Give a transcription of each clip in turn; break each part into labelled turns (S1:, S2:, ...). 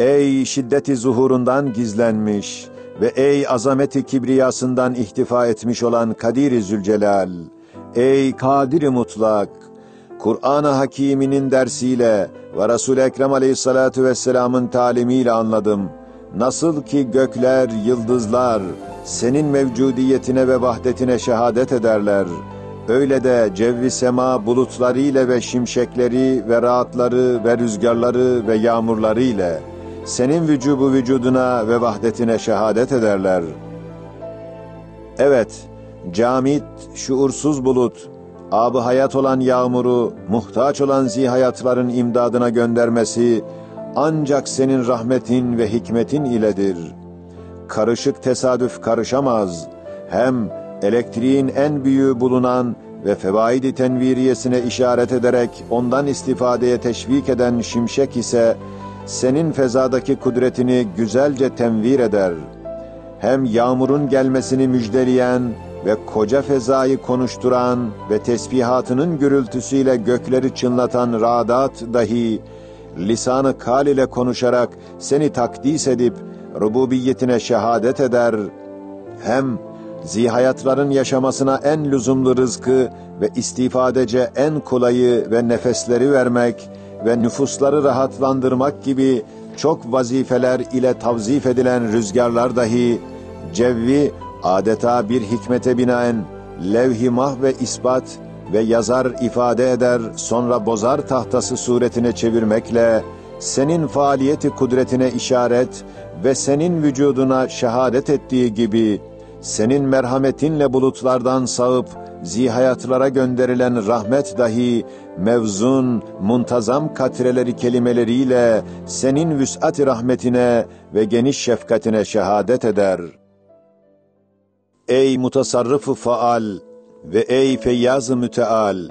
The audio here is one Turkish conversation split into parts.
S1: Ey şiddeti zuhurundan gizlenmiş ve ey azameti kibriyasından ihtifa etmiş olan Kadir-i Zülcelal, ey Kadir-i Mutlak, Kur'an-ı Hakîm'inin dersiyle ve Resul-i Ekrem Aleyhissalatu vesselam'ın talimiyle anladım. Nasıl ki gökler, yıldızlar senin mevcudiyetine ve vahdetine şehadet ederler. Öyle de cevvi sema bulutlarıyla ve şimşekleri ve rahatları ve rüzgarları ve yağmurları ile senin vücubu vücuduna ve vahdetine şehadet ederler. Evet, camit, şuursuz bulut, abı hayat olan yağmuru, muhtaç olan zihayatların imdadına göndermesi, ancak senin rahmetin ve hikmetin iledir. Karışık tesadüf karışamaz. Hem elektriğin en büyüğü bulunan ve fevaidi tenviriyesine işaret ederek ondan istifadeye teşvik eden şimşek ise, senin fezadaki kudretini güzelce tenvir eder. Hem yağmurun gelmesini müjdeleyen ve koca fezayı konuşturan ve tesbihatının gürültüsüyle gökleri çınlatan radat dahi, lisanı kal ile konuşarak seni takdis edip, rububiyetine şehadet eder. Hem zihayatların yaşamasına en lüzumlu rızkı ve istifadece en kolayı ve nefesleri vermek ve nüfusları rahatlandırmak gibi çok vazifeler ile tavzif edilen rüzgarlar dahi, cevvi adeta bir hikmete binaen levh-i ve ispat ve yazar ifade eder sonra bozar tahtası suretine çevirmekle senin faaliyeti kudretine işaret ve senin vücuduna şehadet ettiği gibi senin merhametinle bulutlardan sağıp zihayatlara gönderilen rahmet dahi mevzun, muntazam katreleri kelimeleriyle senin vüs'at rahmetine ve geniş şefkatine şehadet eder. Ey mutasarrıf faal ve ey feyyaz müteal,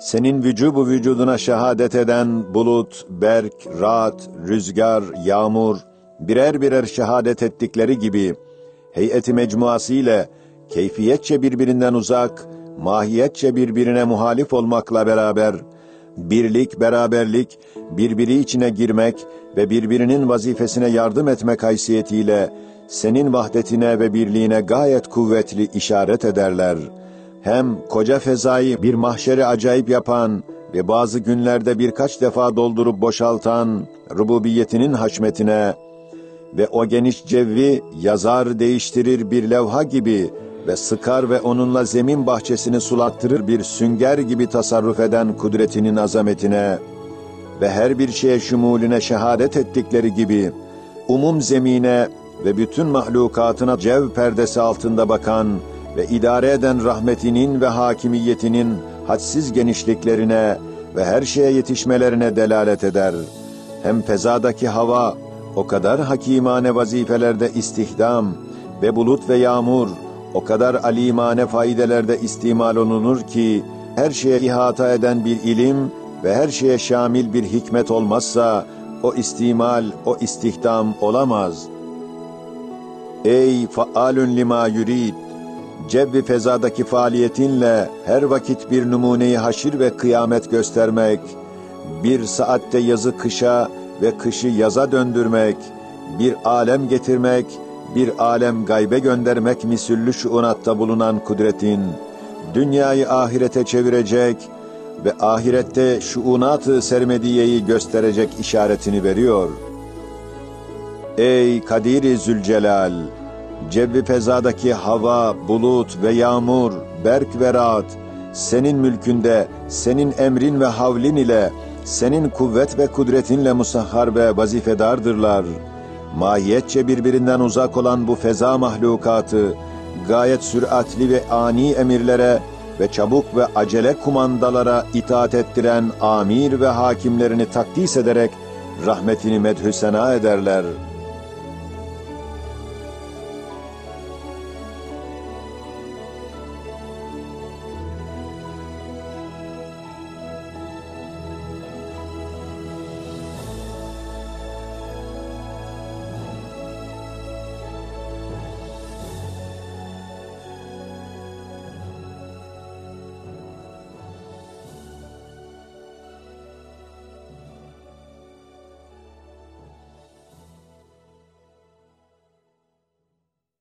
S1: senin vücubu vücuduna şehadet eden bulut, berk, rahat, rüzgar, yağmur, birer birer şehadet ettikleri gibi, heyeti mecmuası ile keyfiyetçe birbirinden uzak, mahiyetçe birbirine muhalif olmakla beraber, birlik, beraberlik, birbiri içine girmek ve birbirinin vazifesine yardım etmek haysiyetiyle, senin vahdetine ve birliğine gayet kuvvetli işaret ederler. Hem koca fezayı bir mahşeri acayip yapan ve bazı günlerde birkaç defa doldurup boşaltan rububiyetinin haşmetine ve o geniş cevvi yazar değiştirir bir levha gibi ve sıkar ve onunla zemin bahçesini sulattırır bir sünger gibi tasarruf eden kudretinin azametine ve her bir şeye şumulüne şehadet ettikleri gibi umum zemine ve bütün mahlukatına cev perdesi altında bakan ve idare eden rahmetinin ve hakimiyetinin hadsiz genişliklerine ve her şeye yetişmelerine delalet eder. Hem fezadaki hava o kadar hakimane vazifelerde istihdam ve bulut ve yağmur o kadar alimane faydelerde istimal olunur ki her şeye ihata eden bir ilim ve her şeye şamil bir hikmet olmazsa o istimal, o istihdam olamaz.'' Ey faalün lima yurid! Cebbi fezadaki faaliyetinle her vakit bir numuneyi haşir ve kıyamet göstermek, bir saatte yazı kışa ve kışı yaza döndürmek, bir alem getirmek, bir alem gaybe göndermek misüllü şuunatta bulunan kudretin, dünyayı ahirete çevirecek ve ahirette şuunat-ı sermediyeyi gösterecek işaretini veriyor. Ey Kadir-i Zülcelal! Cevvi fezadaki hava, bulut ve yağmur, berk ve rahat, senin mülkünde, senin emrin ve havlin ile, senin kuvvet ve kudretinle musahhar ve vazifedardırlar. Mahiyetçe birbirinden uzak olan bu feza mahlukatı, gayet süratli ve ani emirlere ve çabuk ve acele kumandalara itaat ettiren amir ve hakimlerini takdis ederek rahmetini medhü sena ederler.''